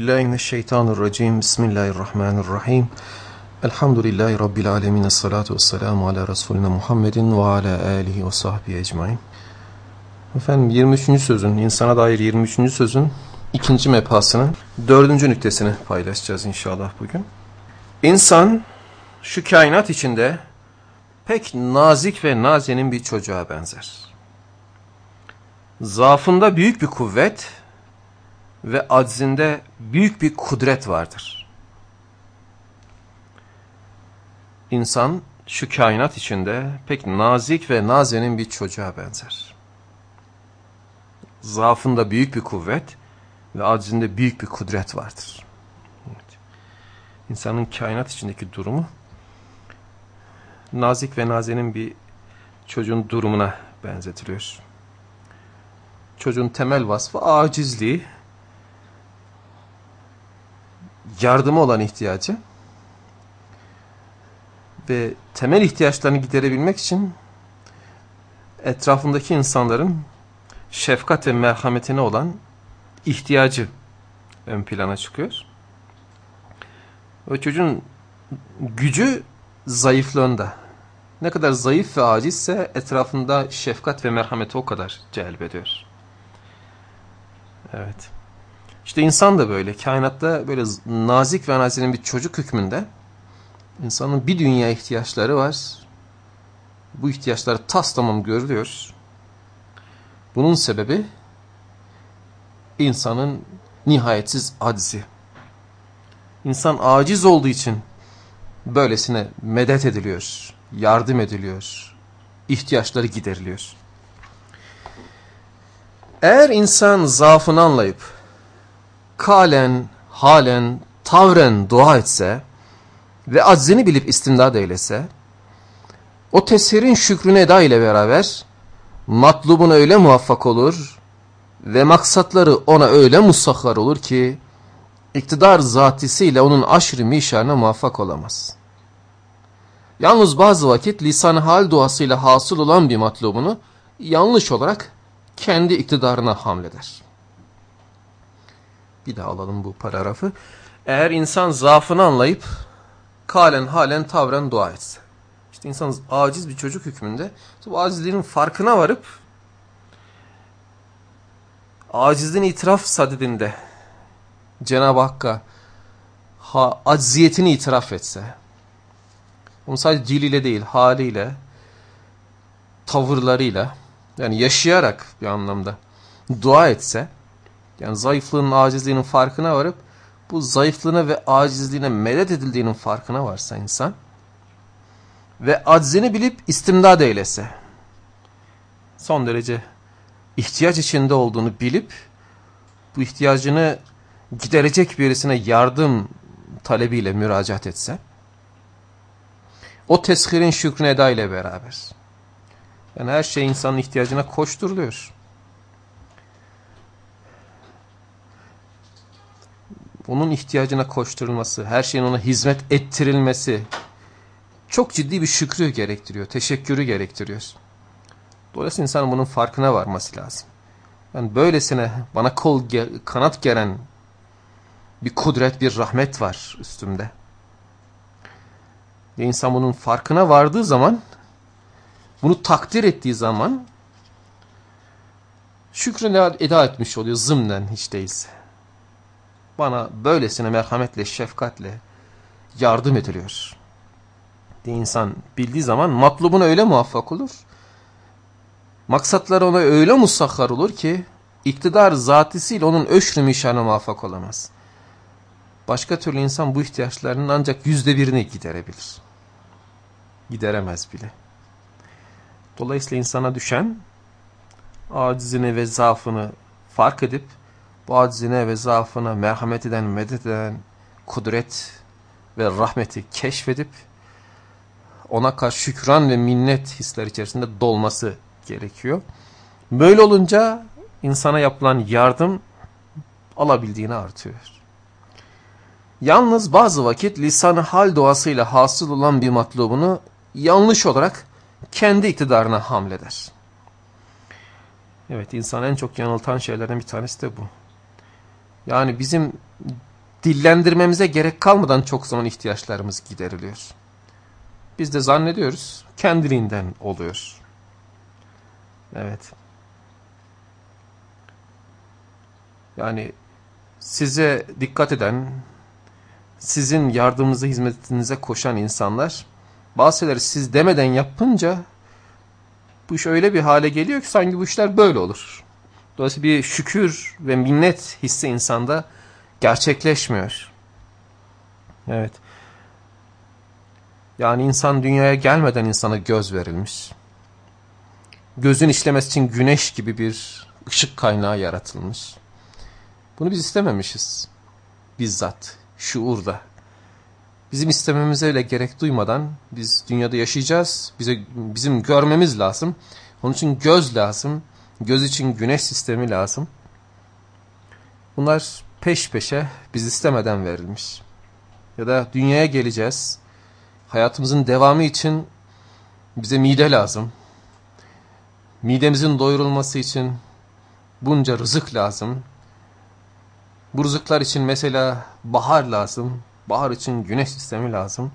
Billahi. Bismillahirrahmanirrahim. Elhamdülillahi rabbil alamin. Essalatu vesselamu ala resulina Muhammedin ve ala alihi ve sahbihi ecmaîn. Efendim 23. sözün, insana dair 23. sözün ikinci mepasının dördüncü nüktesini paylaşacağız inşallah bugün. İnsan şu kainat içinde pek nazik ve nazenin bir çocuğa benzer. Zaafında büyük bir kuvvet ve aczinde büyük bir kudret vardır. İnsan şu kainat içinde pek nazik ve nazenin bir çocuğa benzer. Zaafında büyük bir kuvvet ve aczinde büyük bir kudret vardır. Evet. İnsanın kainat içindeki durumu nazik ve nazenin bir çocuğun durumuna benzetiliyor. Çocuğun temel vasfı acizliği, yardıma olan ihtiyacı ve temel ihtiyaçlarını giderebilmek için etrafındaki insanların şefkat ve merhametine olan ihtiyacı ön plana çıkıyor. O çocuğun gücü zayıflığında. Ne kadar zayıf ve acizse etrafında şefkat ve merhameti o kadar celbediyor. Evet. İşte insan da böyle. Kainatta böyle nazik ve nazinin bir çocuk hükmünde insanın bir dünya ihtiyaçları var. Bu ihtiyaçları tas tamam görülüyor. Bunun sebebi insanın nihayetsiz aczi. İnsan aciz olduğu için böylesine medet ediliyor, yardım ediliyor, ihtiyaçları gideriliyor. Eğer insan zaafını anlayıp kalen, halen, tavren dua etse ve aczini bilip istimdad eylese, o tesirin şükrünü eda ile beraber matlubuna öyle muvaffak olur ve maksatları ona öyle musakhar olur ki iktidar zatisiyle onun aşırı mişarına muvaffak olamaz. Yalnız bazı vakit lisan hal duasıyla hasıl olan bir matlubunu yanlış olarak kendi iktidarına hamleder. Bir daha alalım bu paragrafı. Eğer insan zaafını anlayıp kalen halen tavren dua etse. İşte insan aciz bir çocuk hükmünde bu acizliğinin farkına varıp acizliğin itiraf sadedinde Cenab-ı Hakk'a ha, acziyetini itiraf etse. Onu sadece diliyle değil haliyle tavırlarıyla yani yaşayarak bir anlamda dua etse yani zayıflığının, acizliğinin farkına varıp bu zayıflığına ve acizliğine medet edildiğinin farkına varsa insan ve aczini bilip istimdad eylese son derece ihtiyaç içinde olduğunu bilip bu ihtiyacını giderecek birisine yardım talebiyle müracaat etse o teshirin şükrü eda ile beraber yani her şey insanın ihtiyacına koşturuluyor. Onun ihtiyacına koşturulması, her şeyin ona hizmet ettirilmesi çok ciddi bir şükrü gerektiriyor, teşekkürü gerektiriyor. Dolayısıyla insanın bunun farkına varması lazım. Yani böylesine bana kol kanat geren bir kudret, bir rahmet var üstümde. Ve insan bunun farkına vardığı zaman, bunu takdir ettiği zaman şükrünü eda etmiş oluyor zımnen hiç değilse bana böylesine merhametle, şefkatle yardım ediliyor. diye insan bildiği zaman matlubuna öyle muvaffak olur. Maksatları ona öyle musakhar olur ki iktidar zatisiyle onun öşrü mişana muvaffak olamaz. Başka türlü insan bu ihtiyaçlarının ancak yüzde birini giderebilir. Gideremez bile. Dolayısıyla insana düşen acizini ve zaafını fark edip bu aczine ve zaafına merhamet eden, medet eden kudret ve rahmeti keşfedip ona karşı şükran ve minnet hisler içerisinde dolması gerekiyor. Böyle olunca insana yapılan yardım alabildiğini artıyor. Yalnız bazı vakit lisanı hal doğasıyla hasıl olan bir matlubunu yanlış olarak kendi iktidarına hamleder. Evet insan en çok yanıltan şeylerden bir tanesi de bu. Yani bizim dillendirmemize gerek kalmadan çok zaman ihtiyaçlarımız gideriliyor. Biz de zannediyoruz kendiliğinden oluyor. Evet. Yani size dikkat eden, sizin yardımınıza, hizmetinize koşan insanlar bazı şeyleri siz demeden yapınca bu iş öyle bir hale geliyor ki sanki bu işler böyle olur. Dolayısıyla bir şükür ve minnet hissi insanda gerçekleşmiyor. Evet. Yani insan dünyaya gelmeden insana göz verilmiş. Gözün işlemesi için güneş gibi bir ışık kaynağı yaratılmış. Bunu biz istememişiz. Bizzat, şuurda. Bizim istememize öyle gerek duymadan biz dünyada yaşayacağız. Bize bizim görmemiz lazım. Onun için göz lazım. Göz için güneş sistemi lazım. Bunlar peş peşe biz istemeden verilmiş. Ya da dünyaya geleceğiz. Hayatımızın devamı için bize mide lazım. Midemizin doyurulması için bunca rızık lazım. Bu rızıklar için mesela bahar lazım. Bahar için güneş sistemi lazım.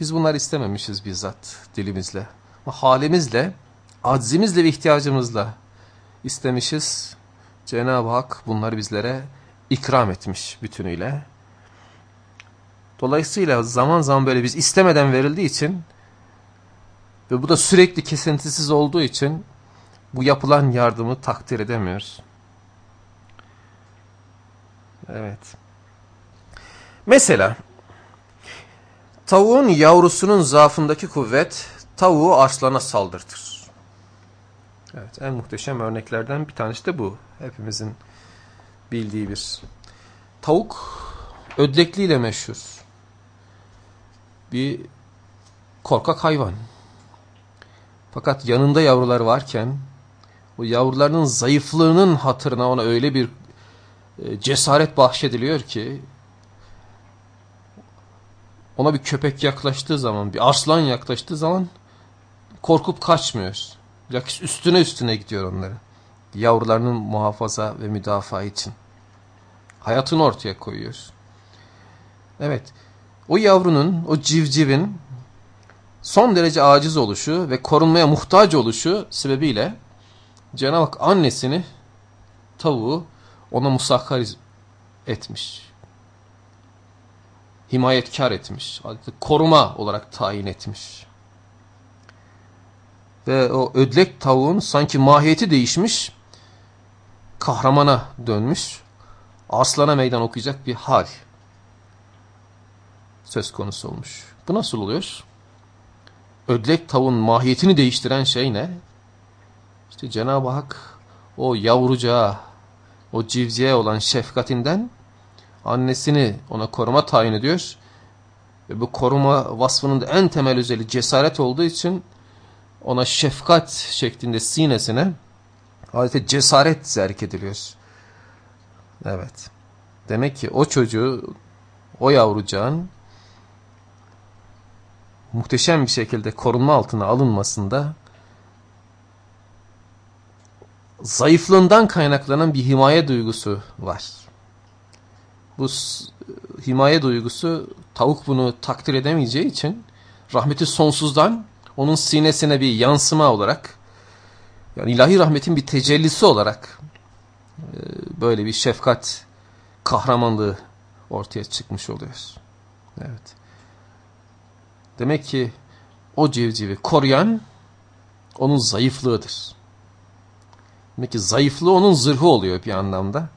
Biz bunları istememişiz bizzat dilimizle. Halimizle, aczimizle ve ihtiyacımızla istemişiz. Cenab-ı Hak bunları bizlere ikram etmiş bütünüyle. Dolayısıyla zaman zaman böyle biz istemeden verildiği için ve bu da sürekli kesintisiz olduğu için bu yapılan yardımı takdir edemiyoruz. Evet. Mesela tavuğun yavrusunun zaafındaki kuvvet tavuğu arslana saldırtır. Evet, en muhteşem örneklerden bir tanesi de bu. Hepimizin bildiği bir. Tavuk ödlekliyle meşhur. Bir korkak hayvan. Fakat yanında yavrular varken o yavrularının zayıflığının hatırına ona öyle bir e, cesaret bahşediliyor ki ona bir köpek yaklaştığı zaman, bir aslan yaklaştığı zaman korkup kaçmıyor. Bilakis üstüne üstüne gidiyor onları. Yavrularının muhafaza ve müdafaa için. Hayatını ortaya koyuyor. Evet, o yavrunun, o civcivin son derece aciz oluşu ve korunmaya muhtaç oluşu sebebiyle Cenab-ı Hak annesini, tavuğu ona musakkar etmiş. Himayetkar etmiş. Koruma olarak tayin etmiş. Ve o ödlek tavuğun sanki mahiyeti değişmiş. Kahramana dönmüş. Aslana meydan okuyacak bir hal söz konusu olmuş. Bu nasıl oluyor? Ödlek tavuğun mahiyetini değiştiren şey ne? İşte Cenab-ı Hak o yavrucağa o civciye olan şefkatinden annesini ona koruma tayin ediyor. Ve bu koruma vasfının da en temel özelliği cesaret olduğu için ona şefkat şeklinde sinesine adeta cesaret zerk ediliyor. Evet. Demek ki o çocuğu, o yavrucağın muhteşem bir şekilde korunma altına alınmasında zayıflığından kaynaklanan bir himaye duygusu var. Bu himaye duygusu tavuk bunu takdir edemeyeceği için rahmeti sonsuzdan onun sinesine bir yansıma olarak yani ilahi rahmetin bir tecellisi olarak e, böyle bir şefkat kahramanlığı ortaya çıkmış oluyor. Evet. Demek ki o civcivi koruyan onun zayıflığıdır. Demek ki zayıflığı onun zırhı oluyor bir anlamda.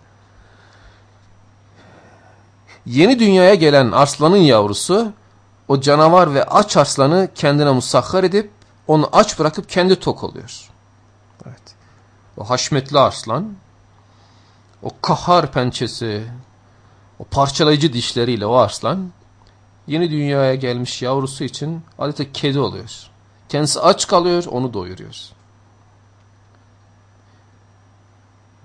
Yeni dünyaya gelen arslanın yavrusu o canavar ve aç arslanı kendine musakhar edip onu aç bırakıp kendi tok oluyor. Evet. O haşmetli arslan o kahar pençesi o parçalayıcı dişleriyle o arslan yeni dünyaya gelmiş yavrusu için adeta kedi oluyor. Kendisi aç kalıyor onu doyuruyor.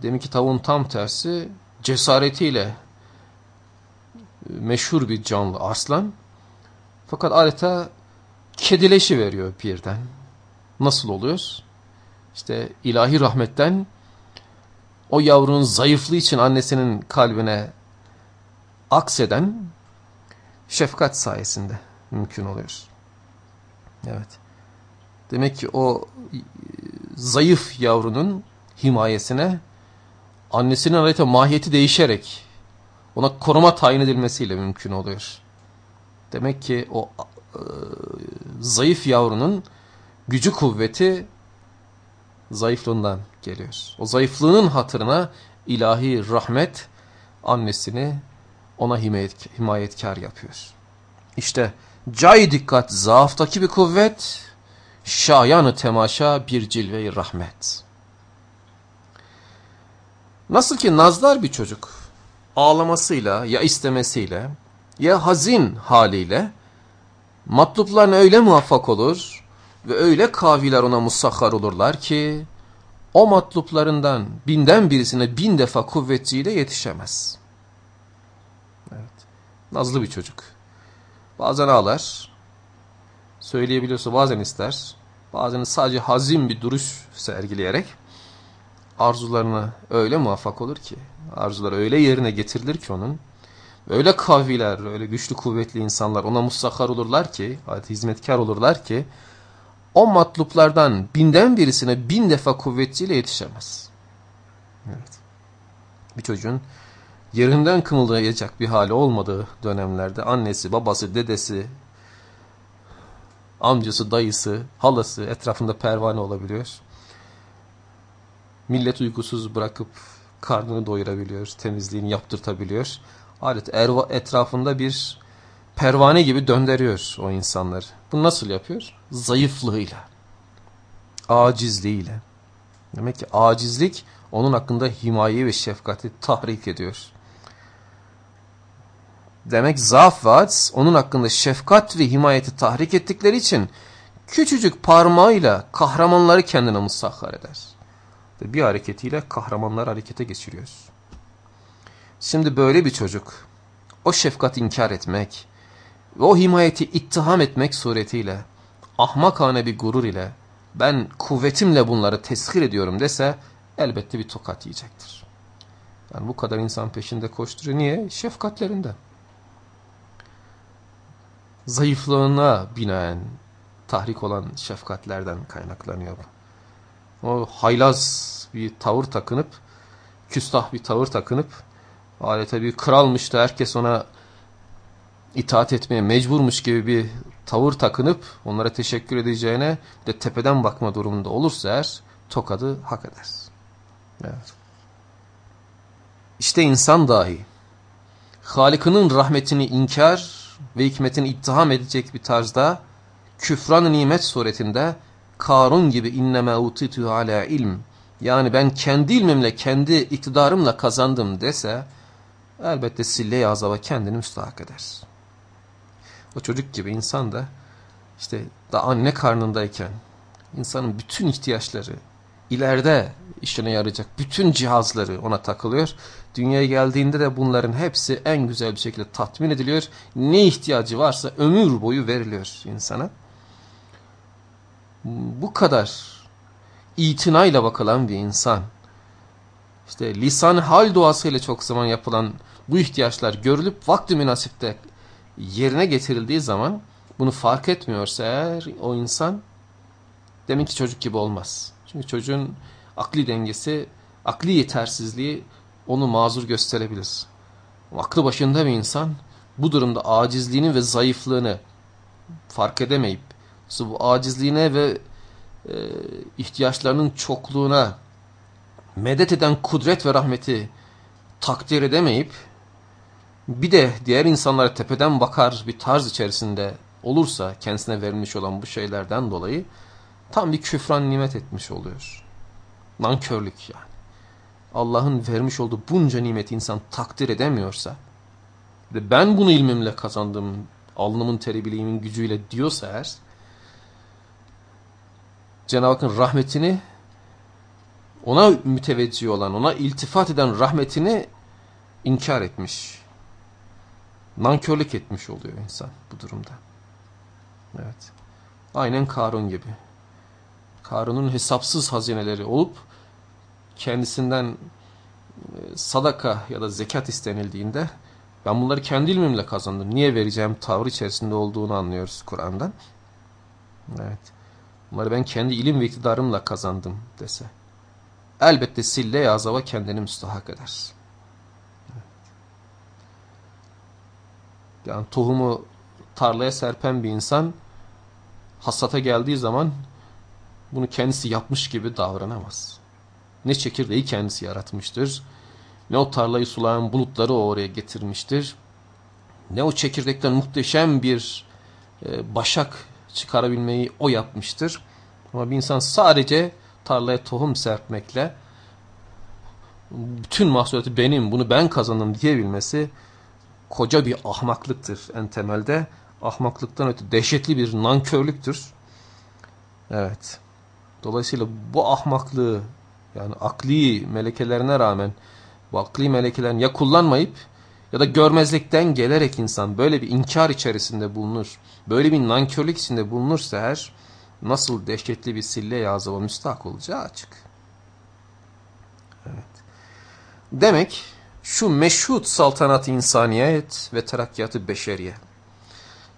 Demin ki tavuğun tam tersi cesaretiyle meşhur bir canlı arslan. Fakat adeta kedileşi veriyor birden. Nasıl oluyor? İşte ilahi rahmetten o yavrunun zayıflığı için annesinin kalbine akseden şefkat sayesinde mümkün oluyor. Evet. Demek ki o e, zayıf yavrunun himayesine annesinin adeta mahiyeti değişerek ona koruma tayin edilmesiyle mümkün oluyor. Demek ki o e, zayıf yavrunun gücü kuvveti zayıflığından geliyor. O zayıflığının hatırına ilahi rahmet annesini ona himayet, himayetkar yapıyor. İşte cay dikkat zaaftaki bir kuvvet, şayanı temaşa bir cilve rahmet. Nasıl ki nazlar bir çocuk ağlamasıyla ya istemesiyle ya hazin haliyle matluplarına öyle muvaffak olur ve öyle kaviler ona musakhar olurlar ki o matluplarından binden birisine bin defa kuvvetçiyle yetişemez. Evet. Nazlı bir çocuk. Bazen ağlar. Söyleyebiliyorsa bazen ister. Bazen sadece hazin bir duruş sergileyerek arzularına öyle muvaffak olur ki, arzuları öyle yerine getirilir ki onun, öyle kaviler, öyle güçlü kuvvetli insanlar ona musakhar olurlar ki, hizmetkar olurlar ki, o matluplardan binden birisine bin defa kuvvetçiyle yetişemez. Evet. Bir çocuğun yerinden kımıldayacak bir hali olmadığı dönemlerde annesi, babası, dedesi, amcası, dayısı, halası etrafında pervane olabiliyor. Millet uykusuz bırakıp karnını doyurabiliyor, temizliğini yaptırtabiliyor. Alet etrafında bir pervane gibi döndürüyor o insanları. Bu nasıl yapıyor? Zayıflığıyla, acizliğiyle. Demek ki acizlik onun hakkında himayeyi ve şefkati tahrik ediyor. Demek zaaf aciz onun hakkında şefkat ve himayeti tahrik ettikleri için küçücük parmağıyla kahramanları kendine musakhar eder. Bir hareketiyle kahramanlar harekete geçiriyoruz. Şimdi böyle bir çocuk o şefkat inkar etmek ve o himayeti ittiham etmek suretiyle ahmakane bir gurur ile ben kuvvetimle bunları teshir ediyorum dese elbette bir tokat yiyecektir. Yani bu kadar insan peşinde koşturuyor. Niye? Şefkatlerinden zayıflığına binaen tahrik olan şefkatlerden kaynaklanıyor. O haylaz bir tavır takınıp, küstah bir tavır takınıp, adeta bir kralmış da herkes ona itaat etmeye mecburmuş gibi bir tavır takınıp onlara teşekkür edeceğine de tepeden bakma durumunda olursa eğer tokadı hak eder. Evet. İşte insan dahi Halık'ının rahmetini inkar ve hikmetini ittiham edecek bir tarzda küfran nimet suretinde Karun gibi inneme utitu ala ilm yani ben kendi ilmimle kendi iktidarımla kazandım dese elbette sille-i azaba kendini müstahak eder. O çocuk gibi insan da işte da anne karnındayken insanın bütün ihtiyaçları ileride işine yarayacak bütün cihazları ona takılıyor. Dünyaya geldiğinde de bunların hepsi en güzel bir şekilde tatmin ediliyor. Ne ihtiyacı varsa ömür boyu veriliyor insana. Bu kadar itinayla bakılan bir insan. İşte lisan hal duasıyla çok zaman yapılan bu ihtiyaçlar görülüp vakti münasipte yerine getirildiği zaman bunu fark etmiyorsa eğer o insan demek ki çocuk gibi olmaz. Çünkü çocuğun akli dengesi, akli yetersizliği onu mazur gösterebilir. Aklı başında bir insan bu durumda acizliğini ve zayıflığını fark edemeyip bu acizliğine ve e, ihtiyaçlarının çokluğuna medet eden kudret ve rahmeti takdir edemeyip bir de diğer insanlara tepeden bakar bir tarz içerisinde olursa kendisine verilmiş olan bu şeylerden dolayı tam bir küfran nimet etmiş oluyor. Nankörlük yani. Allah'ın vermiş olduğu bunca nimeti insan takdir edemiyorsa ve ben bunu ilmimle kazandım, alnımın teri bileğimin gücüyle diyorsa eğer Cenab-ı Hakk'ın rahmetini ona müteveccih olan, ona iltifat eden rahmetini inkar etmiş. Nankörlük etmiş oluyor insan bu durumda. Evet. Aynen Karun gibi. Karun'un hesapsız hazineleri olup kendisinden e, sadaka ya da zekat istenildiğinde Ben bunları kendi ilmimle kazandım. Niye vereceğim tavır içerisinde olduğunu anlıyoruz Kur'an'dan. Evet. Bunları ben kendi ilim ve iktidarımla kazandım dese. Elbette sille yazava kendini müstahak eder. Yani tohumu tarlaya serpen bir insan hasata geldiği zaman bunu kendisi yapmış gibi davranamaz. Ne çekirdeği kendisi yaratmıştır. Ne o tarlayı sulayan bulutları oraya getirmiştir. Ne o çekirdekten muhteşem bir e, başak çıkarabilmeyi o yapmıştır. Ama bir insan sadece tarlaya tohum serpmekle bütün mahsulatı benim, bunu ben kazandım diyebilmesi koca bir ahmaklıktır en temelde. Ahmaklıktan öte dehşetli bir nankörlüktür. Evet. Dolayısıyla bu ahmaklığı yani akli melekelerine rağmen bu akli melekelerini ya kullanmayıp ya da görmezlikten gelerek insan böyle bir inkar içerisinde bulunur. Böyle bir nankörlük içinde bulunursa her nasıl dehşetli bir sille yazıma müstahak olacağı açık. Evet. Demek şu meşhut saltanat insaniyet ve terakkiyatı beşeriye.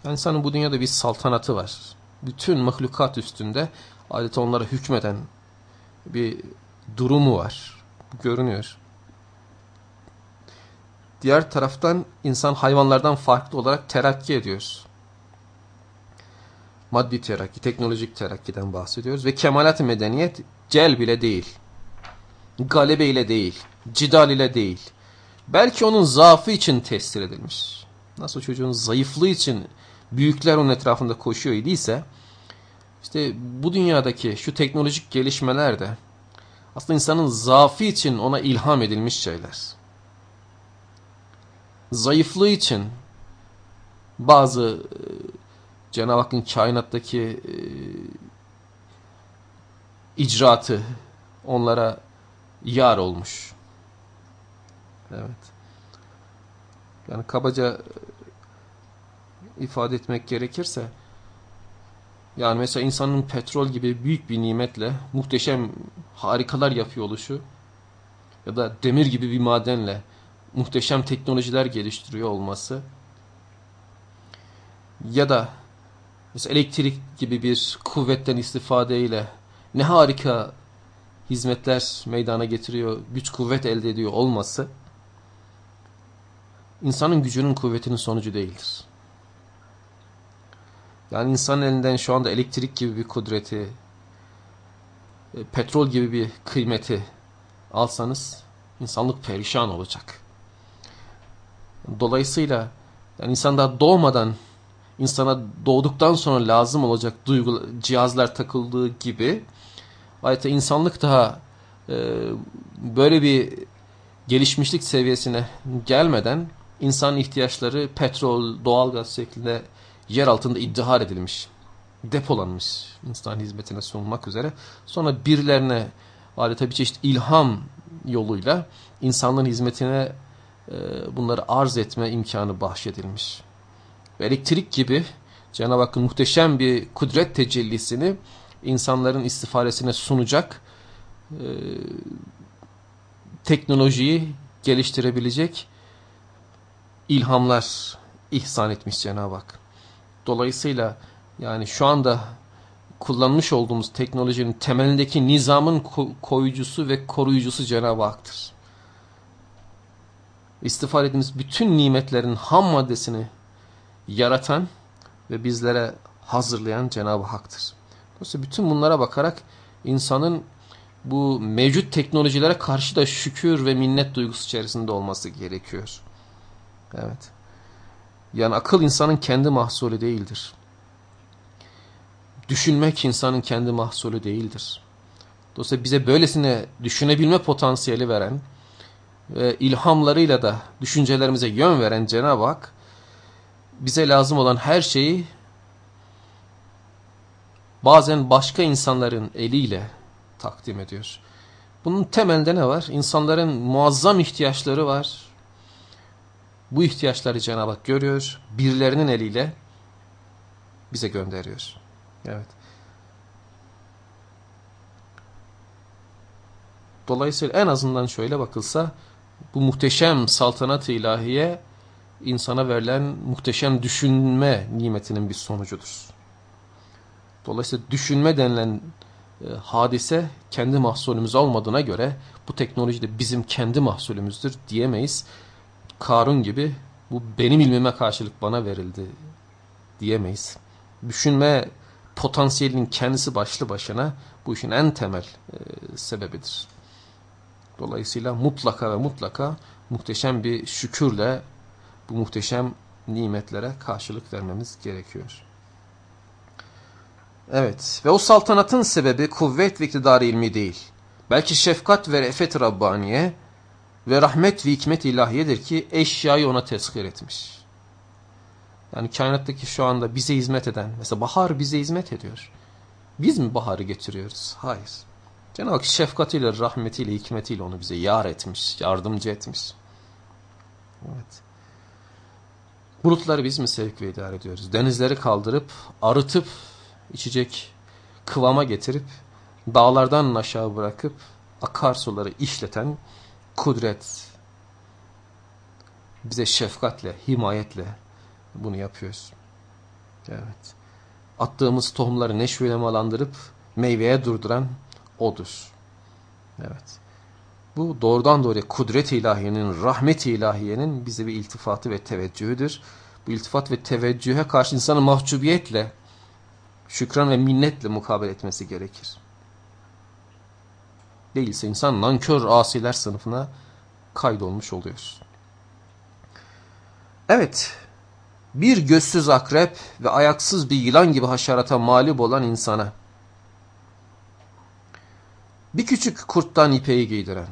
Yani insanın bu dünyada bir saltanatı var. Bütün mahlukat üstünde adeta onlara hükmeden bir durumu var. Görünüyor. Diğer taraftan insan hayvanlardan farklı olarak terakki ediyoruz. Maddi terakki, teknolojik terakkiden bahsediyoruz. Ve kemalat-ı medeniyet cel bile değil. Galebe ile değil. Cidal ile değil. Belki onun zaafı için tesir edilmiş. Nasıl çocuğun zayıflığı için büyükler onun etrafında koşuyor idiyse işte bu dünyadaki şu teknolojik gelişmeler de aslında insanın zaafı için ona ilham edilmiş şeyler. Zayıflığı için bazı e, Cenab-ı Hakk'ın kainattaki e, icraatı onlara yar olmuş. Evet. Yani kabaca e, ifade etmek gerekirse yani mesela insanın petrol gibi büyük bir nimetle muhteşem harikalar yapıyor oluşu ya da demir gibi bir madenle muhteşem teknolojiler geliştiriyor olması ya da mesela elektrik gibi bir kuvvetten istifadeyle ne harika hizmetler meydana getiriyor, güç kuvvet elde ediyor olması insanın gücünün kuvvetinin sonucu değildir. Yani insanın elinden şu anda elektrik gibi bir kudreti, e, petrol gibi bir kıymeti alsanız insanlık perişan olacak. Dolayısıyla yani insan daha doğmadan insana doğduktan sonra lazım olacak duygu cihazlar takıldığı gibi adeta insanlık daha e, böyle bir gelişmişlik seviyesine gelmeden insan ihtiyaçları petrol, doğalgaz şeklinde yer altında iddihar edilmiş, depolanmış insan hizmetine sunulmak üzere. Sonra birilerine adeta bir çeşit ilham yoluyla insanların hizmetine e, bunları arz etme imkanı bahşedilmiş. Ve elektrik gibi Cenab-ı Hakk'ın muhteşem bir kudret tecellisini insanların istifadesine sunacak e, teknolojiyi geliştirebilecek ilhamlar ihsan etmiş Cenab-ı Hak. Dolayısıyla yani şu anda kullanmış olduğumuz teknolojinin temelindeki nizamın koyucusu ve koruyucusu Cenab-ı Hak'tır. İstifade ettiğimiz bütün nimetlerin ham maddesini yaratan ve bizlere hazırlayan Cenab-ı Hak'tır. Dolayısıyla bütün bunlara bakarak insanın bu mevcut teknolojilere karşı da şükür ve minnet duygusu içerisinde olması gerekiyor. Evet. Yani akıl insanın kendi mahsulü değildir. Düşünmek insanın kendi mahsulü değildir. Dolayısıyla bize böylesine düşünebilme potansiyeli veren ve ilhamlarıyla da düşüncelerimize yön veren Cenab-ı Hak bize lazım olan her şeyi bazen başka insanların eliyle takdim ediyor. Bunun temelinde ne var? İnsanların muazzam ihtiyaçları var. Bu ihtiyaçları Cenab-ı Hak görüyor. Birilerinin eliyle bize gönderiyor. Evet. Dolayısıyla en azından şöyle bakılsa bu muhteşem saltanat ilahiye insana verilen muhteşem düşünme nimetinin bir sonucudur. Dolayısıyla düşünme denilen e, hadise kendi mahsulümüz olmadığına göre bu teknoloji de bizim kendi mahsulümüzdür diyemeyiz. Karun gibi bu benim ilmime karşılık bana verildi diyemeyiz. Düşünme potansiyelinin kendisi başlı başına bu işin en temel e, sebebidir. Dolayısıyla mutlaka ve mutlaka muhteşem bir şükürle bu muhteşem nimetlere karşılık vermemiz gerekiyor. Evet ve o saltanatın sebebi kuvvet ve iktidarı ilmi değil. Belki şefkat ve refet Rabbaniye ve rahmet ve hikmet ilahiyedir ki eşyayı ona tezkir etmiş. Yani kainattaki şu anda bize hizmet eden, mesela bahar bize hizmet ediyor. Biz mi baharı getiriyoruz? Hayır. Cenab-ı Hak şefkatiyle, rahmetiyle, hikmetiyle onu bize yar etmiş, yardımcı etmiş. Evet. Bulutları biz mi sevk ve idare ediyoruz? Denizleri kaldırıp, arıtıp, içecek kıvama getirip, dağlardan aşağı bırakıp, akarsuları işleten kudret bize şefkatle, himayetle bunu yapıyoruz. Evet. Attığımız tohumları neşveyle malandırıp meyveye durduran odur. Evet. Bu doğrudan doğruya kudret ilahiyenin, rahmet ilahiyenin bize bir iltifatı ve teveccühüdür. Bu iltifat ve teveccühe karşı insanın mahcubiyetle, şükran ve minnetle mukabele etmesi gerekir. Değilse insan nankör asiler sınıfına kaydolmuş oluyor. Evet, bir gözsüz akrep ve ayaksız bir yılan gibi haşerata mağlup olan insana, bir küçük kurttan ipeyi giydiren,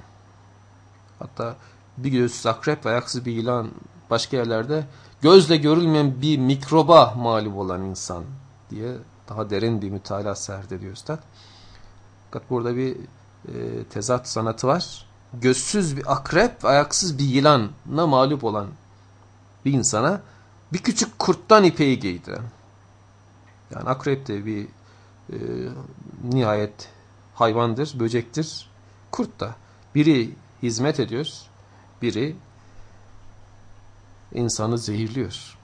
hatta bir gözsüz akrep ve ayaksız bir yılan başka yerlerde gözle görülmeyen bir mikroba mağlup olan insan diye daha derin bir mütalaa serdediyor Üstad. Fakat burada bir e, tezat sanatı var. Gözsüz bir akrep ve ayaksız bir yılana mağlup olan bir insana bir küçük kurttan ipeyi giydiren. Yani akrep de bir e, nihayet hayvandır, böcektir. Kurt da. Biri hizmet ediyor, biri insanı zehirliyor.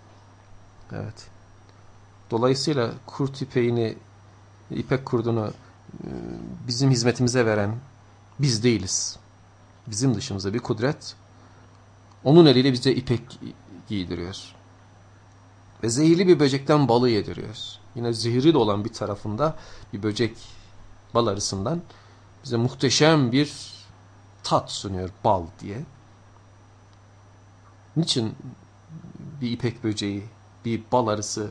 Evet. Dolayısıyla kurt ipeğini, ipek kurdunu bizim hizmetimize veren biz değiliz. Bizim dışımızda bir kudret onun eliyle bize ipek giydiriyor. Ve zehirli bir böcekten balı yediriyor. Yine zehirli de olan bir tarafında bir böcek bal arısından bize muhteşem bir tat sunuyor bal diye. Niçin bir ipek böceği, bir bal arısı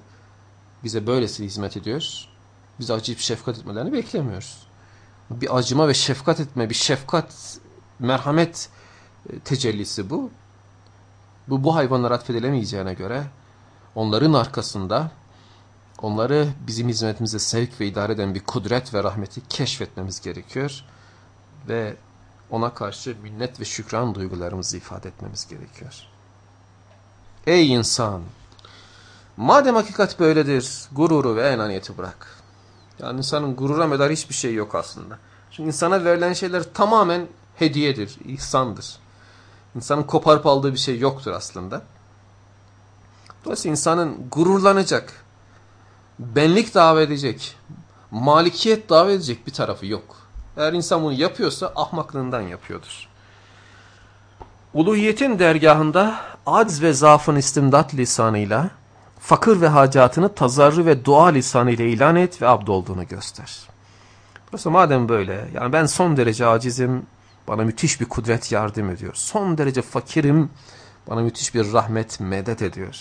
bize böylesi hizmet ediyor? Biz acıyıp şefkat etmelerini beklemiyoruz. Bir acıma ve şefkat etme, bir şefkat, merhamet e, tecellisi bu. Bu, bu hayvanlara atfedilemeyeceğine göre onların arkasında onları bizim hizmetimize sevk ve idare eden bir kudret ve rahmeti keşfetmemiz gerekiyor. Ve ona karşı minnet ve şükran duygularımızı ifade etmemiz gerekiyor. Ey insan! Madem hakikat böyledir, gururu ve enaniyeti bırak. Yani insanın gurura medar hiçbir şey yok aslında. Çünkü insana verilen şeyler tamamen hediyedir, ihsandır. İnsanın koparıp aldığı bir şey yoktur aslında. Dolayısıyla insanın gururlanacak, benlik davet edecek, malikiyet davet edecek bir tarafı yok. Eğer insan bunu yapıyorsa ahmaklığından yapıyordur. Uluhiyetin dergahında acz ve zaafın istimdat lisanıyla fakir ve hacatını tazarrı ve dua lisanıyla ilan et ve abd olduğunu göster. Burası madem böyle, yani ben son derece acizim, bana müthiş bir kudret yardım ediyor. Son derece fakirim, bana müthiş bir rahmet medet ediyor.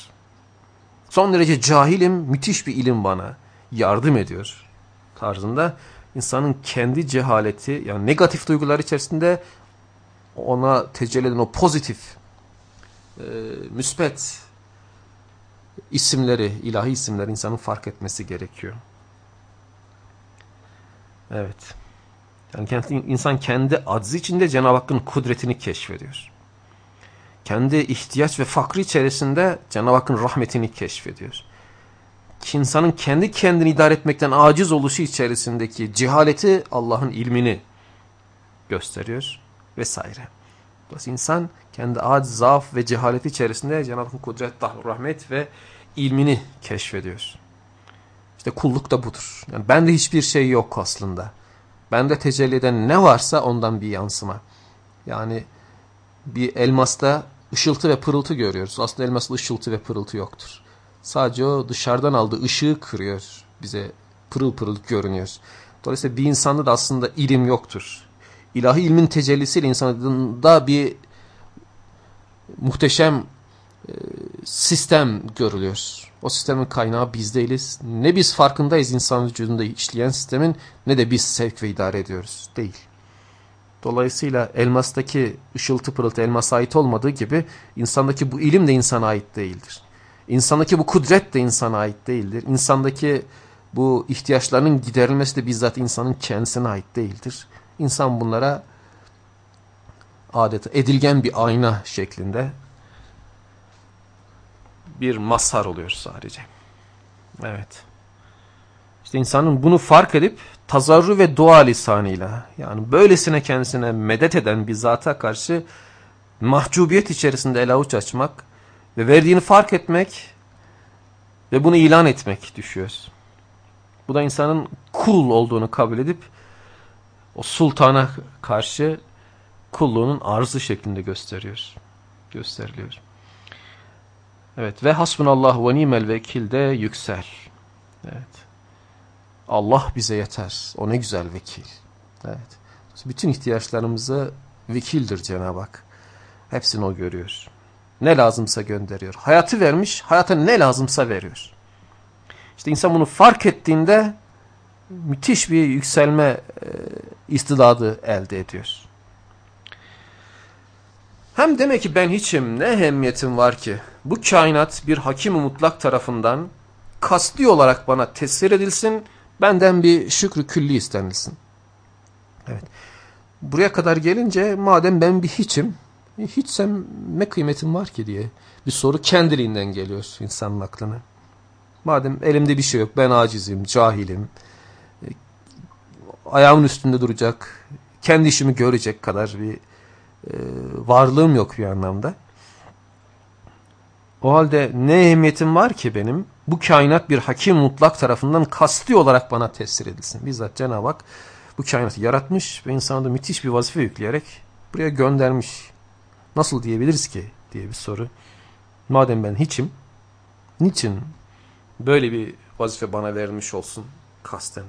Son derece cahilim, müthiş bir ilim bana yardım ediyor tarzında insanın kendi cehaleti yani negatif duygular içerisinde ona tecelli eden o pozitif e, müspet isimleri, ilahi isimleri insanın fark etmesi gerekiyor. Evet. Yani kendi, insan kendi aczı içinde Cenab-ı Hakk'ın kudretini keşfediyor. Kendi ihtiyaç ve fakri içerisinde Cenab-ı Hakk'ın rahmetini keşfediyor. İnsanın kendi kendini idare etmekten aciz oluşu içerisindeki cehaleti Allah'ın ilmini gösteriyor vesaire. Dolayısıyla insan kendi ad, zaaf ve cehalet içerisinde Cenab-ı Hakk'ın kudret, rahmet ve ilmini keşfediyor. İşte kulluk da budur. Yani bende hiçbir şey yok aslında. Bende tecelli eden ne varsa ondan bir yansıma. Yani bir elmasta ışıltı ve pırıltı görüyoruz. Aslında elmasda ışıltı ve pırıltı yoktur. Sadece o dışarıdan aldığı ışığı kırıyor. Bize pırıl pırıl görünüyor. Dolayısıyla bir insanda da aslında ilim yoktur. İlahi ilmin tecellisiyle insanda bir muhteşem e, sistem görülüyor. O sistemin kaynağı biz değiliz. Ne biz farkındayız insan vücudunda işleyen sistemin ne de biz sevk ve idare ediyoruz. Değil. Dolayısıyla elmastaki ışıltı pırıltı elmasa ait olmadığı gibi insandaki bu ilim de insana ait değildir. İnsandaki bu kudret de insana ait değildir. İnsandaki bu ihtiyaçlarının giderilmesi de bizzat insanın kendisine ait değildir. İnsan bunlara adeta edilgen bir ayna şeklinde bir mazhar oluyor sadece. Evet. İşte insanın bunu fark edip tazarru ve dua lisanıyla yani böylesine kendisine medet eden bir zata karşı mahcubiyet içerisinde el avuç açmak ve verdiğini fark etmek ve bunu ilan etmek düşüyor. Bu da insanın kul olduğunu kabul edip o sultana karşı kulluğunun arzı şeklinde gösteriyor. Gösteriliyor. Evet ve hasbunallah ve nimel vekil de yüksel. Evet. Allah bize yeter. O ne güzel vekil. Evet. Bütün ihtiyaçlarımızı vekildir Cenab-ı Hak. Hepsini o görüyor. Ne lazımsa gönderiyor. Hayatı vermiş, hayata ne lazımsa veriyor. İşte insan bunu fark ettiğinde müthiş bir yükselme e, istidadı elde ediyor. Hem demek ki ben hiçim ne ehemmiyetim var ki bu kainat bir hakim mutlak tarafından kasti olarak bana tesir edilsin, benden bir şükrü külli istenilsin. Evet. Buraya kadar gelince madem ben bir hiçim, hiçsem ne kıymetim var ki diye bir soru kendiliğinden geliyor insanın aklına. Madem elimde bir şey yok, ben acizim, cahilim, ayağımın üstünde duracak, kendi işimi görecek kadar bir e, varlığım yok bir anlamda. O halde ne ehemmiyetim var ki benim? Bu kainat bir hakim mutlak tarafından kasti olarak bana tesir edilsin. Bizzat Cenab-ı Hak bu kainatı yaratmış ve insana da müthiş bir vazife yükleyerek buraya göndermiş. Nasıl diyebiliriz ki diye bir soru. Madem ben hiçim, niçin böyle bir vazife bana verilmiş olsun kasten?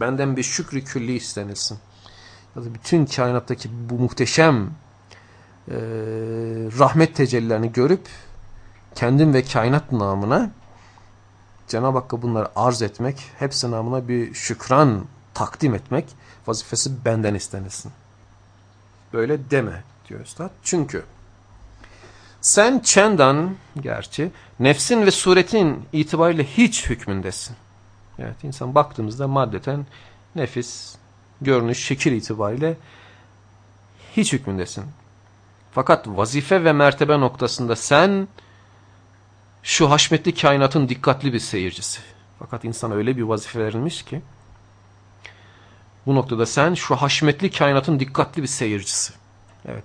Benden bir şükrü külli istenilsin. Ya da bütün kainattaki bu muhteşem e, rahmet tecellilerini görüp kendim ve kainat namına Cenab-ı Hakk'a bunları arz etmek, hepsi namına bir şükran takdim etmek vazifesi benden istenilsin. Böyle deme diyor Üstad. Çünkü sen çendan gerçi nefsin ve suretin itibariyle hiç hükmündesin. Evet insan baktığımızda maddeten nefis, görünüş, şekil itibariyle hiç hükmündesin. Fakat vazife ve mertebe noktasında sen şu haşmetli kainatın dikkatli bir seyircisi. Fakat insana öyle bir vazife verilmiş ki bu noktada sen şu haşmetli kainatın dikkatli bir seyircisi. Evet.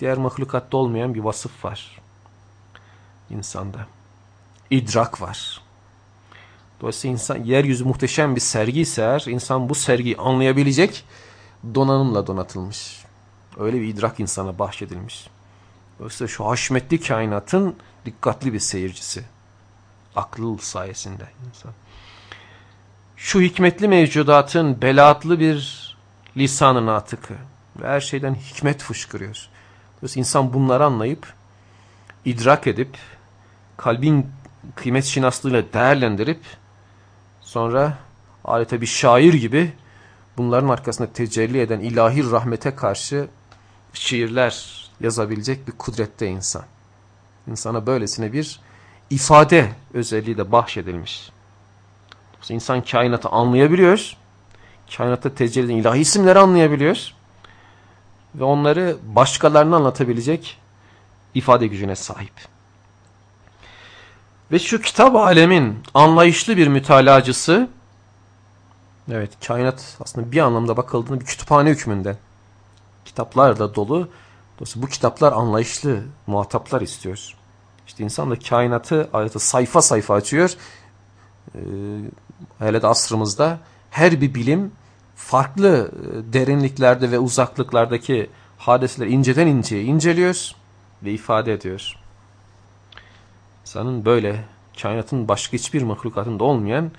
Diğer mahlukatta olmayan bir vasıf var. insanda. İdrak var. Dolayısıyla insan, yeryüzü muhteşem bir sergi ise eğer, insan bu sergiyi anlayabilecek donanımla donatılmış. Öyle bir idrak insana bahşedilmiş. Dolayısıyla şu haşmetli kainatın dikkatli bir seyircisi. Akıl sayesinde insan. Şu hikmetli mevcudatın belaatlı bir lisanı natıkı ve her şeyden hikmet fışkırıyor. Dolayısıyla insan bunları anlayıp, idrak edip, kalbin kıymet şinaslığıyla değerlendirip, sonra adeta bir şair gibi bunların arkasında tecelli eden ilahi rahmete karşı şiirler yazabilecek bir kudrette insan. İnsana böylesine bir ifade özelliği de bahşedilmiş. İnsan kainatı anlayabiliyor. Kainatta tecelli eden ilahi isimleri anlayabiliyor. Ve onları başkalarına anlatabilecek ifade gücüne sahip. Ve şu kitap alemin anlayışlı bir mütalacısı, evet kainat aslında bir anlamda bakıldığında bir kütüphane hükmünde kitaplarla dolu Dolayısıyla bu kitaplar anlayışlı muhataplar istiyor. İşte insan da kainatı ayeti sayfa sayfa açıyor. Ee, hele de asrımızda her bir bilim farklı e, derinliklerde ve uzaklıklardaki hadiseleri inceden inceye inceliyor ve ifade ediyor. İnsanın böyle kainatın başka hiçbir mahlukatında olmayan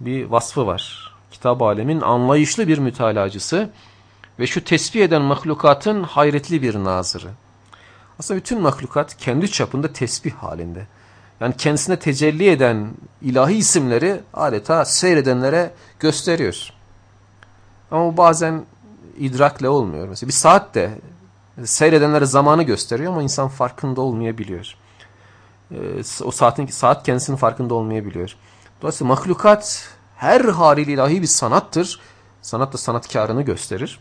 bir vasfı var. Kitap alemin anlayışlı bir mütalacısı ve şu tesbih eden mahlukatın hayretli bir nazırı. Aslında bütün mahlukat kendi çapında tesbih halinde. Yani kendisine tecelli eden ilahi isimleri adeta seyredenlere gösteriyor. Ama bu bazen idrakle olmuyor. Mesela bir saat de seyredenlere zamanı gösteriyor ama insan farkında olmayabiliyor. Ee, o saatin saat kendisinin farkında olmayabiliyor. Dolayısıyla mahlukat her haliyle ilahi bir sanattır. Sanat da sanatkarını gösterir.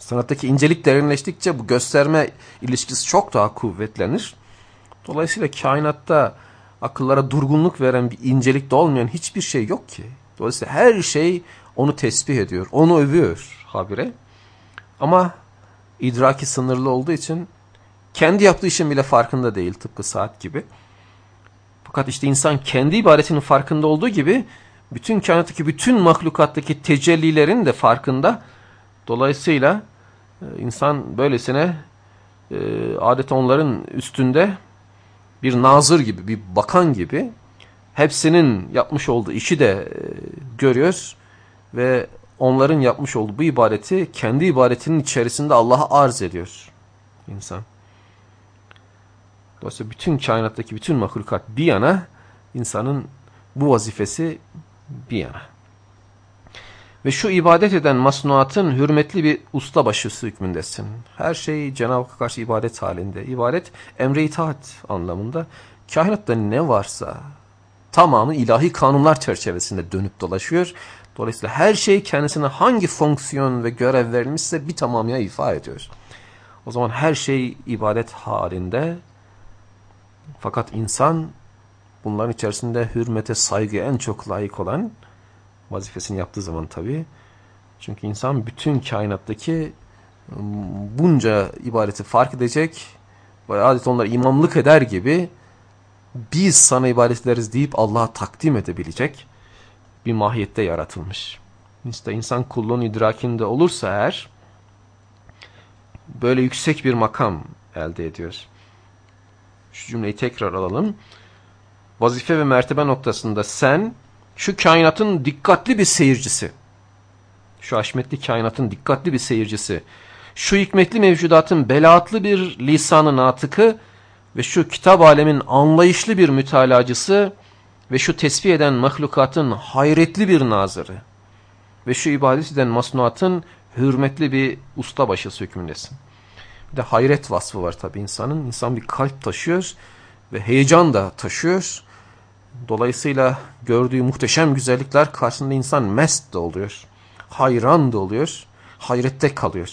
Sanattaki incelik derinleştikçe bu gösterme ilişkisi çok daha kuvvetlenir. Dolayısıyla kainatta akıllara durgunluk veren bir incelik de olmayan hiçbir şey yok ki. Dolayısıyla her şey onu tesbih ediyor, onu övüyor habire. Ama idraki sınırlı olduğu için kendi yaptığı işin bile farkında değil tıpkı saat gibi. Fakat işte insan kendi ibadetinin farkında olduğu gibi bütün kainattaki bütün mahlukattaki tecellilerin de farkında. Dolayısıyla e, insan böylesine e, adet onların üstünde bir nazır gibi, bir bakan gibi hepsinin yapmış olduğu işi de e, görüyor ve onların yapmış olduğu bu ibadeti kendi ibadetinin içerisinde Allah'a arz ediyor insan. Dolayısıyla bütün kainattaki bütün mahlukat bir yana, insanın bu vazifesi bir yana. Ve şu ibadet eden masnuatın hürmetli bir ustabaşısı hükmündesin. Her şey Cenab-ı Hakk'a karşı ibadet halinde. İbadet emre itaat anlamında. Kainatta ne varsa tamamı ilahi kanunlar çerçevesinde dönüp dolaşıyor. Dolayısıyla her şey kendisine hangi fonksiyon ve görev verilmişse bir tamamıyla ifa ediyor. O zaman her şey ibadet halinde. Fakat insan bunların içerisinde hürmete, saygıya en çok layık olan vazifesini yaptığı zaman tabii. Çünkü insan bütün kainattaki ıı, bunca ibadeti fark edecek ve adeta onlara imamlık eder gibi biz sana ibadet ederiz deyip Allah'a takdim edebilecek bir mahiyette yaratılmış. İşte insan kulluğun idrakinde olursa eğer böyle yüksek bir makam elde ediyor. Şu cümleyi tekrar alalım. Vazife ve mertebe noktasında sen şu kainatın dikkatli bir seyircisi, şu haşmetli kainatın dikkatli bir seyircisi, şu hikmetli mevcudatın belaatlı bir lisanı natıkı ve şu kitap alemin anlayışlı bir mütalacısı ve şu tesbih eden mahlukatın hayretli bir nazırı ve şu ibadet eden masnuatın hürmetli bir ustabaşı hükmündesin. Bir de hayret vasfı var tabi insanın. İnsan bir kalp taşıyor ve heyecan da taşıyor. Dolayısıyla gördüğü muhteşem güzellikler karşısında insan mest de oluyor. Hayran da oluyor. Hayrette kalıyor.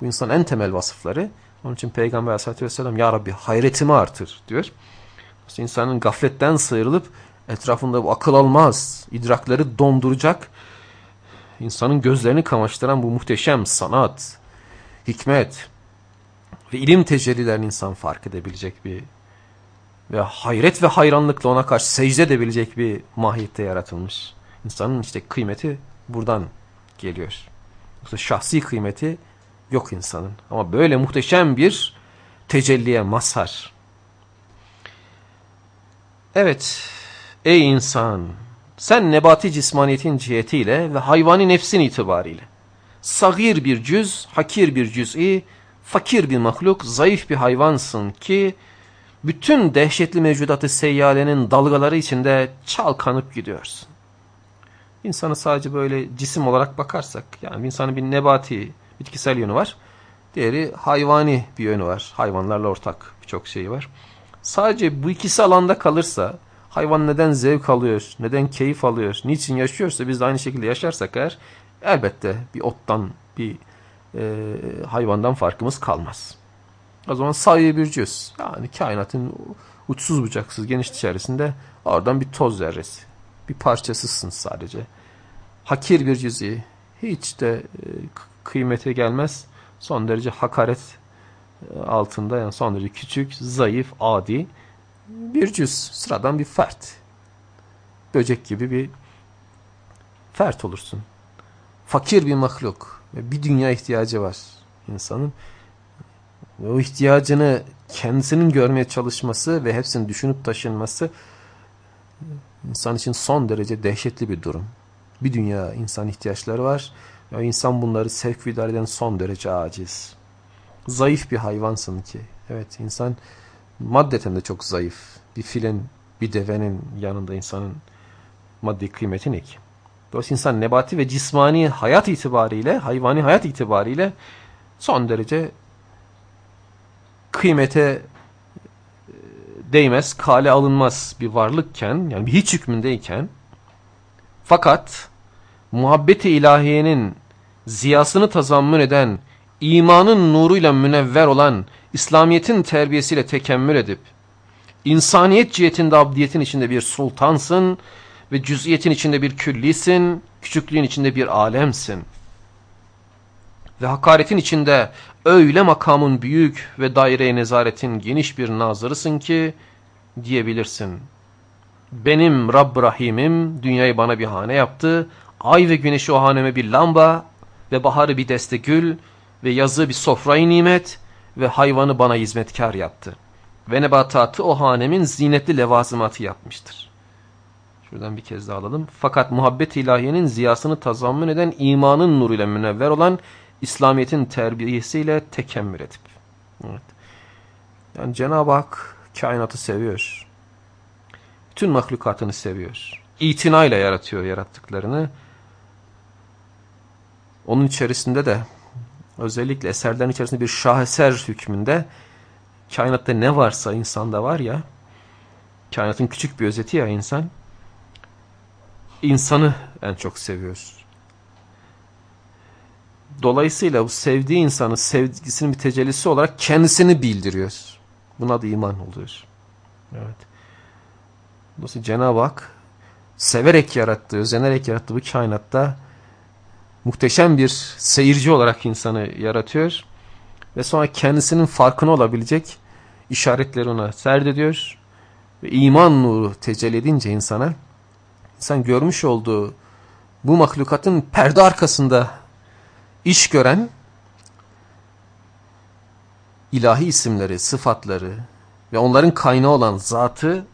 Bu insan en temel vasıfları. Onun için Peygamber aleyhissalatü vesselam Ya Rabbi hayretimi artır diyor. İşte insanın gafletten sıyrılıp etrafında bu akıl almaz, idrakları donduracak, insanın gözlerini kamaştıran bu muhteşem sanat, hikmet ve ilim tecellilerini insan fark edebilecek bir ve hayret ve hayranlıkla ona karşı secde edebilecek bir mahiyette yaratılmış. İnsanın işte kıymeti buradan geliyor. Yoksa şahsi kıymeti yok insanın. Ama böyle muhteşem bir tecelliye mazhar. Evet, ey insan, sen nebati cismaniyetin cihetiyle ve hayvani nefsin itibariyle sagir bir cüz, hakir bir cüz'i, fakir bir mahluk, zayıf bir hayvansın ki bütün dehşetli mevcudatı seyyalenin dalgaları içinde çalkanıp gidiyorsun. İnsanı sadece böyle cisim olarak bakarsak, yani insanın bir nebati, bitkisel yönü var. Diğeri hayvani bir yönü var. Hayvanlarla ortak birçok şeyi var. Sadece bu ikisi alanda kalırsa, hayvan neden zevk alıyor, neden keyif alıyor, niçin yaşıyorsa biz de aynı şekilde yaşarsak eğer, elbette bir ottan, bir e, hayvandan farkımız kalmaz. O zaman sayı bir cüz. Yani kainatın uçsuz bucaksız geniş içerisinde oradan bir toz zerresi. Bir parçasısın sadece. Hakir bir cüz'i. Hiç de e, kıymete gelmez. Son derece hakaret altında yani son derece küçük, zayıf, adi bir cüz, sıradan bir fert. Böcek gibi bir fert olursun. Fakir bir mahluk. Bir dünya ihtiyacı var insanın. O ihtiyacını kendisinin görmeye çalışması ve hepsini düşünüp taşınması insan için son derece dehşetli bir durum. Bir dünya insan ihtiyaçları var. Ya insan bunları sevk eden son derece aciz. Zayıf bir hayvansın ki. Evet insan maddeten de çok zayıf. Bir filin, bir devenin yanında insanın maddi kıymeti ne ki? Dolayısıyla insan nebati ve cismani hayat itibariyle, hayvani hayat itibariyle son derece kıymete e, değmez, kale alınmaz bir varlıkken, yani hiç hükmündeyken fakat muhabbeti ilahiyenin ziyasını tazammün eden, imanın nuruyla münevver olan, İslamiyet'in terbiyesiyle tekemmül edip, insaniyet cihetinde abdiyetin içinde bir sultansın ve cüz'iyetin içinde bir küllisin, küçüklüğün içinde bir alemsin. Ve hakaretin içinde öyle makamın büyük ve daire nezaretin geniş bir nazırısın ki diyebilirsin. Benim Rabb Rahim'im dünyayı bana bir hane yaptı, ay ve güneşi o haneme bir lamba ve baharı bir deste gül ve yazı bir sofrayı nimet ve hayvanı bana hizmetkar yaptı. Ve nebatatı o hanemin zinetli levazımatı yapmıştır. Şuradan bir kez daha alalım. Fakat muhabbet ilahiyenin ziyasını tazammün eden imanın nuruyla münevver olan İslamiyet'in terbiyesiyle tekemmül edip. Evet. Yani Cenab-ı Hak kainatı seviyor. Bütün mahlukatını seviyor. İtinayla yaratıyor yarattıklarını. Onun içerisinde de özellikle eserlerin içerisinde bir şaheser hükmünde kainatta ne varsa insanda var ya kainatın küçük bir özeti ya insan insanı en çok seviyor. Dolayısıyla bu sevdiği insanın sevgisinin bir tecellisi olarak kendisini bildiriyor. Buna da iman oluyor. Evet. Dolayısıyla Cenab-ı Hak severek yarattığı, özenerek yarattığı bu kainatta muhteşem bir seyirci olarak insanı yaratıyor. Ve sonra kendisinin farkına olabilecek işaretleri ona serdediyor. Ve iman nuru tecelli edince insana, insan görmüş olduğu bu mahlukatın perde arkasında iş gören ilahi isimleri, sıfatları ve onların kaynağı olan zatı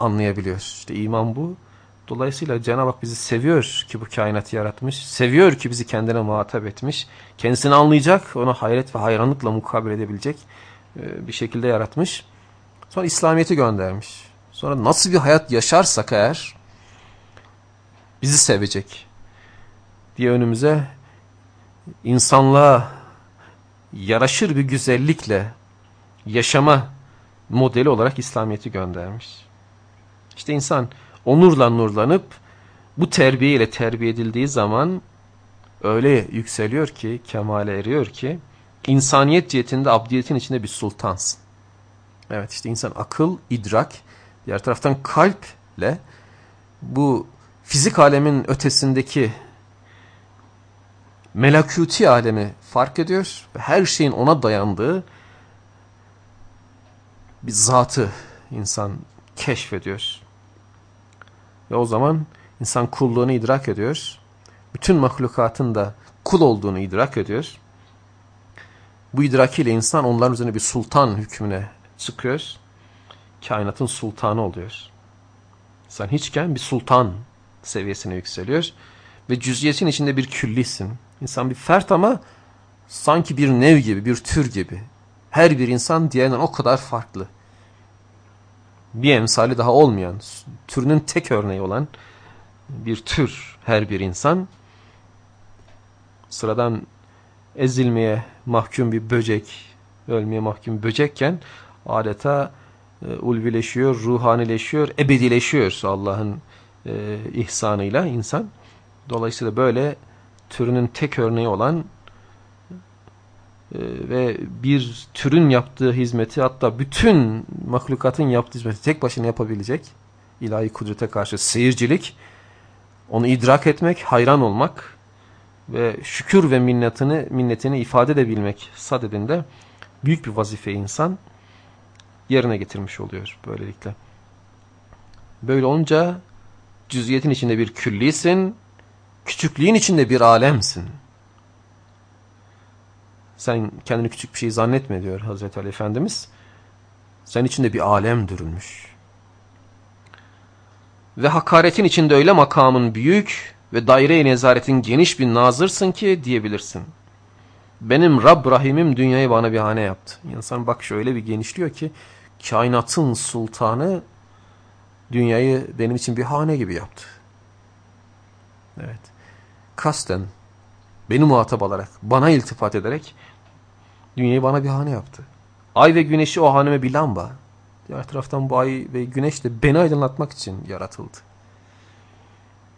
anlayabiliyor. İşte iman bu. Dolayısıyla Cenab-ı Hak bizi seviyor ki bu kainatı yaratmış. Seviyor ki bizi kendine muhatap etmiş. Kendisini anlayacak, ona hayret ve hayranlıkla mukabele edebilecek e, bir şekilde yaratmış. Sonra İslamiyet'i göndermiş. Sonra nasıl bir hayat yaşarsak eğer bizi sevecek diye önümüze insanlığa yaraşır bir güzellikle yaşama modeli olarak İslamiyet'i göndermiş. İşte insan onurla nurlanıp bu terbiye ile terbiye edildiği zaman öyle yükseliyor ki, kemale eriyor ki insaniyet cihetinde abdiyetin içinde bir sultansın. Evet işte insan akıl, idrak, diğer taraftan kalple bu fizik alemin ötesindeki melakuti alemi fark ediyor ve her şeyin ona dayandığı bir zatı insan keşfediyor. Ve o zaman insan kulluğunu idrak ediyor. Bütün mahlukatın da kul olduğunu idrak ediyor. Bu idrakiyle insan onların üzerine bir sultan hükmüne çıkıyor. Kainatın sultanı oluyor. Sen hiçken bir sultan seviyesine yükseliyor. Ve cüziyetin içinde bir küllisin. İnsan bir fert ama sanki bir nev gibi, bir tür gibi. Her bir insan diğerinden o kadar farklı. Bir emsali daha olmayan, türünün tek örneği olan bir tür her bir insan. Sıradan ezilmeye mahkum bir böcek, ölmeye mahkum bir böcekken adeta e, ulvileşiyor, ruhanileşiyor, ebedileşiyor Allah'ın e, ihsanıyla insan. Dolayısıyla böyle türünün tek örneği olan e, ve bir türün yaptığı hizmeti hatta bütün mahlukatın yaptığı hizmeti tek başına yapabilecek ilahi kudrete karşı seyircilik, onu idrak etmek, hayran olmak ve şükür ve minnetini, minnetini ifade edebilmek sadedinde büyük bir vazife insan yerine getirmiş oluyor böylelikle. Böyle olunca cüziyetin içinde bir küllisin, küçüklüğün içinde bir alemsin. Sen kendini küçük bir şey zannetme diyor Hazreti Ali Efendimiz. Sen içinde bir alem dürülmüş. Ve hakaretin içinde öyle makamın büyük ve daire-i nezaretin geniş bir nazırsın ki diyebilirsin. Benim Rab Rahim'im dünyayı bana bir hane yaptı. İnsan bak şöyle bir genişliyor ki kainatın sultanı dünyayı benim için bir hane gibi yaptı. Evet. Kasten beni muhatap alarak, bana iltifat ederek dünyayı bana bir hane yaptı. Ay ve güneşi o haneme bir lamba. Diğer taraftan bu ay ve güneş de beni aydınlatmak için yaratıldı.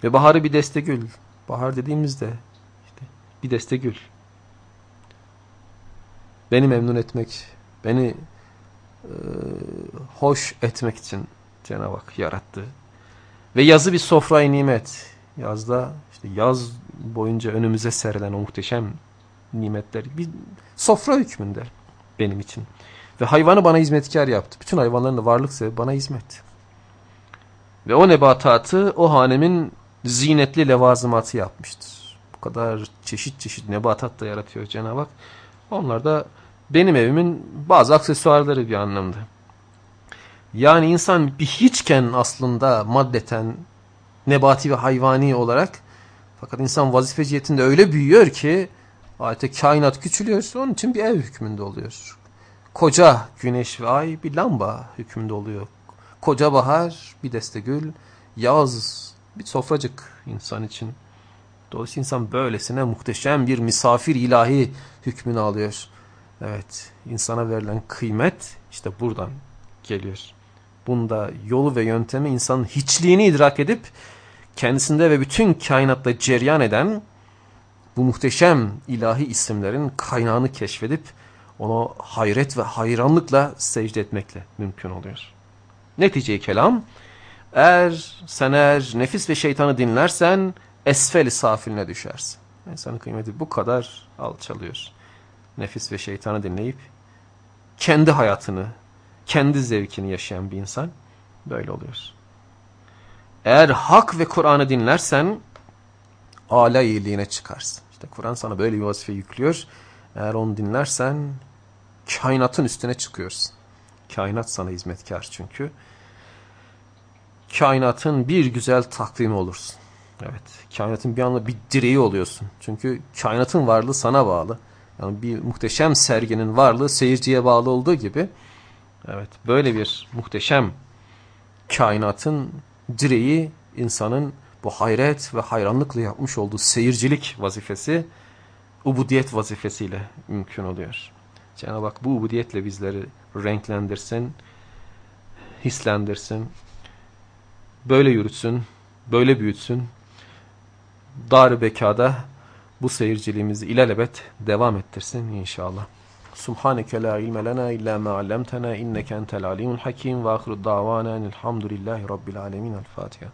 Ve baharı bir deste gül. Bahar dediğimizde işte bir deste gül. Beni memnun etmek, beni e, hoş etmek için Cenab-ı Hak yarattı. Ve yazı bir sofrayı nimet. Yazda işte yaz boyunca önümüze serilen o muhteşem nimetler bir sofra hükmünde benim için. Ve hayvanı bana hizmetkar yaptı. Bütün hayvanların da varlık sebebi bana hizmet. Ve o nebatatı o hanemin zinetli levazımatı yapmıştır. Bu kadar çeşit çeşit nebatat da yaratıyor Cenab-ı Hak. Onlar da benim evimin bazı aksesuarları bir anlamda. Yani insan bir hiçken aslında maddeten nebati ve hayvani olarak fakat insan vazifeciyetinde öyle büyüyor ki adeta kainat küçülüyor. Onun için bir ev hükmünde oluyor. Koca güneş ve ay bir lamba hükmünde oluyor. Koca bahar bir deste gül, yaz bir sofracık insan için. Dolayısıyla insan böylesine muhteşem bir misafir ilahi hükmünü alıyor. Evet, insana verilen kıymet işte buradan geliyor. Bunda yolu ve yöntemi insanın hiçliğini idrak edip kendisinde ve bütün kainatta ceryan eden bu muhteşem ilahi isimlerin kaynağını keşfedip ona hayret ve hayranlıkla secde etmekle mümkün oluyor. Netice kelam, eğer sen eğer nefis ve şeytanı dinlersen esfel safiline düşersin. İnsanın kıymeti bu kadar alçalıyor. Nefis ve şeytanı dinleyip kendi hayatını, kendi zevkini yaşayan bir insan böyle oluyor. Eğer hak ve Kur'an'ı dinlersen âlâ iyiliğine çıkarsın. İşte Kur'an sana böyle bir vazife yüklüyor. Eğer onu dinlersen kainatın üstüne çıkıyorsun. Kainat sana hizmetkar çünkü. Kainatın bir güzel takvimi olursun. Evet, kainatın bir anda bir direği oluyorsun. Çünkü kainatın varlığı sana bağlı. Yani bir muhteşem serginin varlığı seyirciye bağlı olduğu gibi evet böyle bir muhteşem kainatın direği insanın bu hayret ve hayranlıkla yapmış olduğu seyircilik vazifesi ubudiyet vazifesiyle mümkün oluyor. Cenab-ı Hak bu ubudiyetle bizleri renklendirsin, hislendirsin, böyle yürütsün, böyle büyütsün. Dar bekada bu seyirciliğimizi ilelebet devam ettirsin inşallah. سبحانك لا علم لنا إلا ما علمتنا إنك أنت العليم الحكيم وآخر الدعوانا أن الحمد لله رب العالمين الفاتحة.